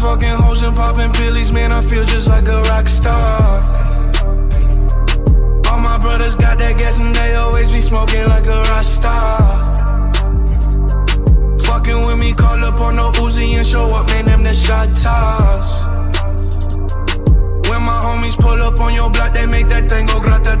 fucking hoes and popping pillies, man, I feel just like a rock star. All my brothers got that gas and they always be smoking like a rock star. Fucking with me, call up on the Uzi and show up, man, them the shot toss. When my homies pull up on your block, they make that thing go grata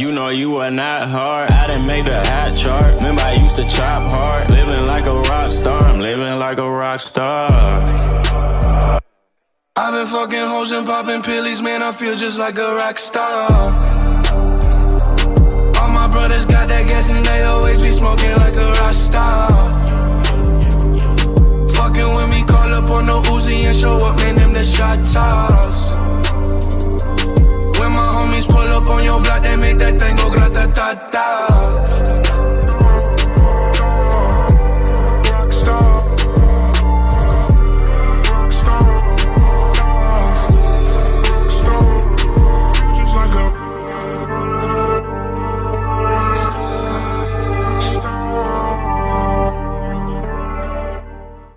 You know you are not hard. I didn't make the hot chart. Remember I used to chop hard. Living like a rock star, I'm living like a rock star. I've been fucking hoes and popping pillies, man. I feel just like a rock star. All my brothers got that gas and they always be smoking like a rock star. Fucking with me, call up on the Uzi and show up, man. Them the shot toss. They make that thing go grata ta ta.